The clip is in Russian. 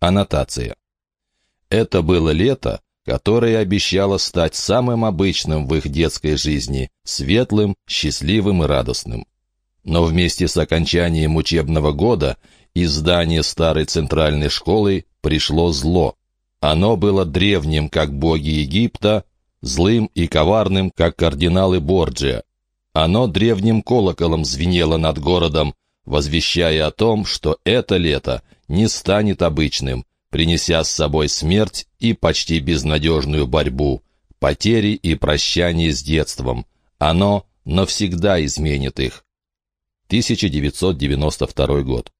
Аннотация. Это было лето, которое обещало стать самым обычным в их детской жизни, светлым, счастливым и радостным. Но вместе с окончанием учебного года из здания старой центральной школы пришло зло. Оно было древним, как боги Египта, злым и коварным, как кардиналы Борджиа. Оно древним колоколом звенело над городом, возвещая о том, что это лето не станет обычным, принеся с собой смерть и почти безнадежную борьбу, потери и прощание с детством. Оно навсегда изменит их. 1992 год.